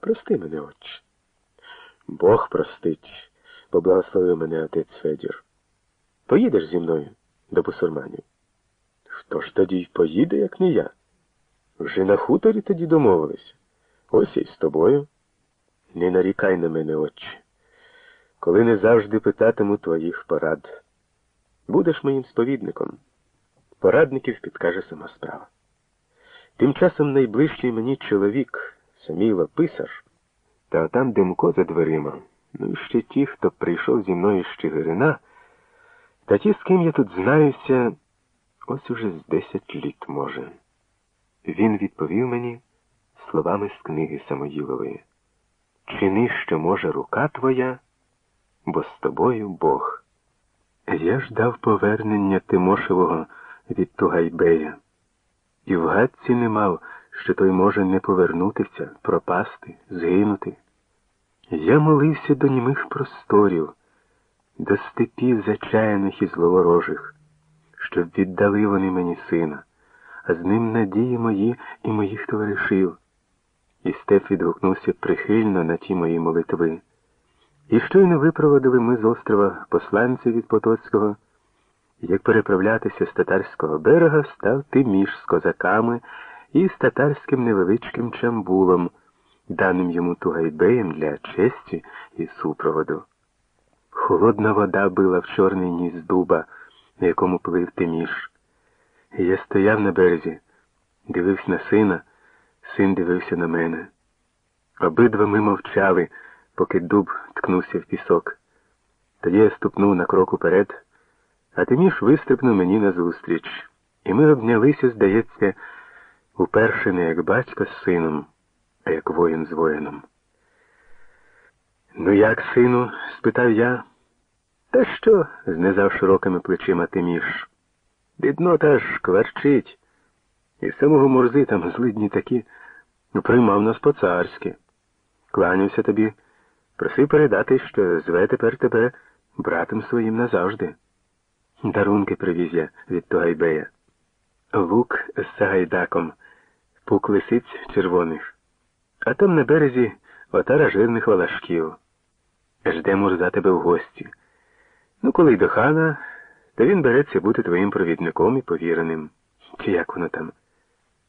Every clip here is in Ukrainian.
Прости мене, отче. Бог простить, поблагословив мене отець Федір. Поїдеш зі мною до бусурманів? Хто ж тоді й поїде, як не я? Вже на хуторі тоді домовилися. Ось і з тобою. Не нарікай на мене, отче, коли не завжди питатиму твоїх порад. Будеш моїм сповідником. Порадників підкаже сама справа. Тим часом найближчий мені чоловік, Саміло писар, та там Демко за дверима, ну і ще ті, хто прийшов зі мною з Чигирина, та ті, з ким я тут знаюся, ось уже з десять літ може. Він відповів мені словами з книги Самоїлової. Чини, що може рука твоя, бо з тобою Бог. Я ждав повернення Тимошевого від Тугайбея, і в гадці не мав, що той може не повернутися, пропасти, згинути. Я молився до німих просторів, до степів зачаяних і зловорожих, щоб віддали вони мені сина, а з ним надії мої і моїх товаришів. І степ відгукнувся прихильно на ті мої молитви. І щойно випроводили ми з острова посланців від Потоцького, як переправлятися з татарського берега, став Тиміш з козаками і з татарським невеличким чамбулом, даним йому тугайбеєм для честі і супроводу. Холодна вода била в чорний ніс дуба, на якому плив Тиміш. Я стояв на березі, дивився на сина, син дивився на мене. Обидва ми мовчали поки дуб ткнувся в пісок. Тоді я ступнув на крок уперед, а Тиміш вистрибнув мені назустріч, і ми обнялися, здається, уперше не як батько з сином, а як воїн з воїном. Ну, як, сину? спитав я. Та що? знизав широкими плечима Тиміш. Біднота аж кварчить. І самого морзи там злидні такі приймав нас по-царськи. Кланявся тобі. Просив передати, що зве тепер тебе братом своїм назавжди. Дарунки привіз я від Тугайбея. Лук з Сагайдаком, пук лисиць червоних, а там на березі отара жирних валашків. Жде мурза тебе в гості. Ну, коли й до хана, то він береться бути твоїм провідником і повіреним. Чи як воно там?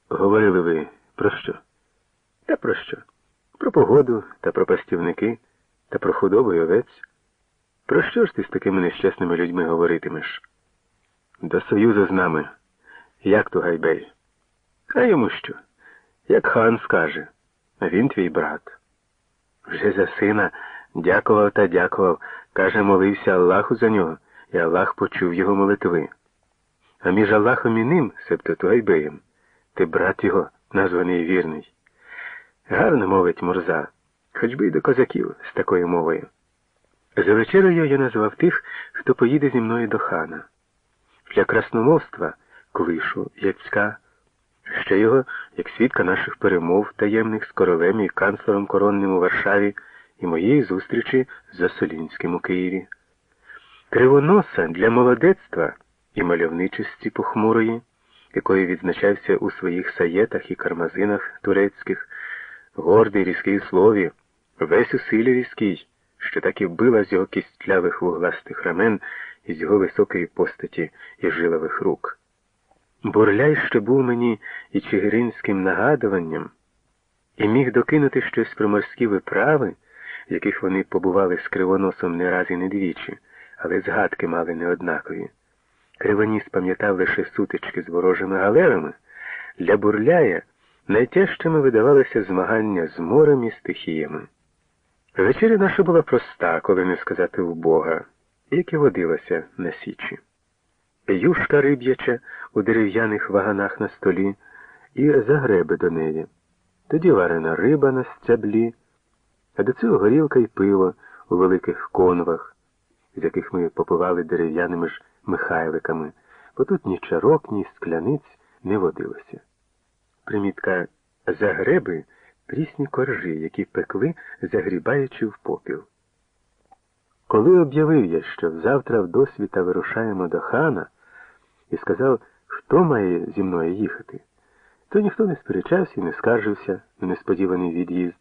Говорили ви про що? Та про що? Про погоду та про пастівники та про худобу й овець. Про що ж ти з такими нещасними людьми говоритимеш? До союзу з нами, як то Гайбей. А йому що? Як хан скаже, він твій брат. Вже за сина дякував та дякував, каже, молився Аллаху за нього, і Аллах почув його молитви. А між Аллахом і ним, себто Туайбеєм, ти брат його, названий вірний. Гарно мовить Мурза хоч би й до козаків з такою мовою. За вечерею я назвав тих, хто поїде зі мною до хана. Для красномовства клишу Яцька, ще його, як свідка наших перемов таємних з королем і канцлером коронним у Варшаві і моєї зустрічі з Засолінським у Києві. Кривоноса для молодецтва і мальовничості похмурої, якою відзначався у своїх саєтах і кармазинах турецьких, гордий різкий слові, Весь у силі різкий, що так і вбила з його кістлявих вугластих рамен і з його високої постаті і жилових рук. Бурляй що був мені і чигиринським нагадуванням, і міг докинути щось про морські виправи, в яких вони побували з кривоносом не раз і не двічі, але згадки мали неоднакові. Кривоніс пам'ятав лише сутички з ворожими галерами, для бурляя найтяжчими видавалися змагання з морем і стихіями. Вечеря наша була проста, коли не сказати в Бога, як і водилася на січі. Юшка риб'яча у дерев'яних ваганах на столі і загреби до неї. Тоді варена риба на стяблі, а до цього горілка й пиво у великих конвах, з яких ми попивали дерев'яними ж михайликами, бо тут ні чарок, ні скляниць не водилося. Примітка загреби прісні коржі, які пекли, загрібаючи в попіл. Коли об'явив я, що завтра в досвіта вирушаємо до хана, і сказав, хто має зі мною їхати, то ніхто не сперечався і не скаржився на несподіваний від'їзд,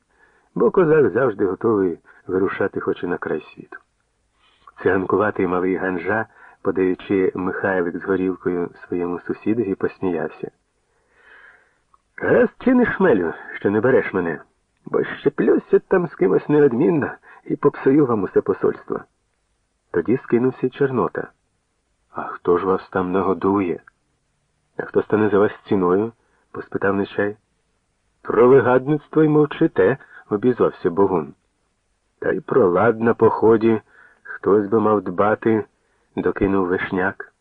бо козак завжди готовий вирушати хоч і на край світу. Циганкуватий малий ганжа, подаючи Михайлик з горілкою своєму сусідові, посміявся. Гаразд чи не шмелю, що не береш мене, бо щеплюся там з кимось неодмінно і попсую вам усе посольство. Тоді скинувся Чорнота. А хто ж вас там нагодує? А хто стане за вас ціною? поспитав Нечай. Про вигадництво й мовчите, обізвався Богун. Та й про лад на поході хтось би мав дбати, докинув вишняк.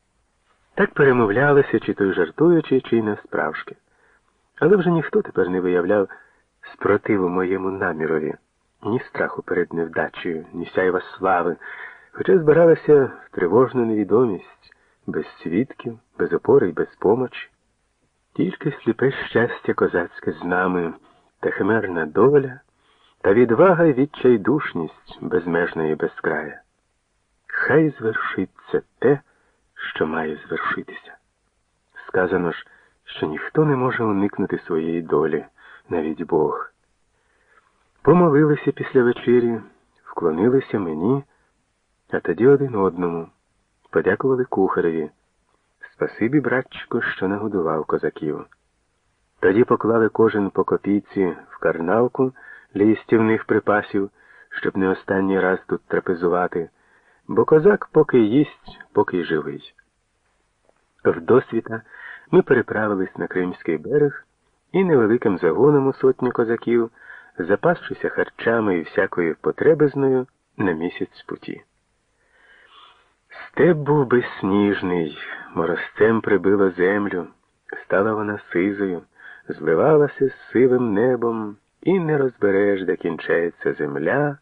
Так перемовлялися, чи то й жартуючи, чи й не справжки. Але вже ніхто тепер не виявляв спротиву моєму намірові, ні страху перед невдачею, ні сяйва слави, хоча збиралася в тривожну невідомість, без свідків, без опори й без помочі. Тільки сліпе щастя козацьке з нами, та химерна доля, та відвага й відчайдушність безмежної безкрая. Хай звершиться те, що має звершитися. Сказано ж, що ніхто не може уникнути своєї долі, навіть Бог. Помолилися після вечері, вклонилися мені, а тоді один одному, подякували кухареві. Спасибі, братчику, що нагодував козаків. Тоді поклали кожен по копійці в карналку для їстівних припасів, щоб не останній раз тут трапезувати, бо козак поки їсть, поки й живий. Вдосвіта ми переправились на Кримський берег і невеликим загоном у сотню козаків, запасшися харчами і всякою потребезною на місяць путі. Степ був безсніжний, морозцем прибило землю, стала вона сизою, зливалася з сивим небом, і не розбереш, де кінчається земля.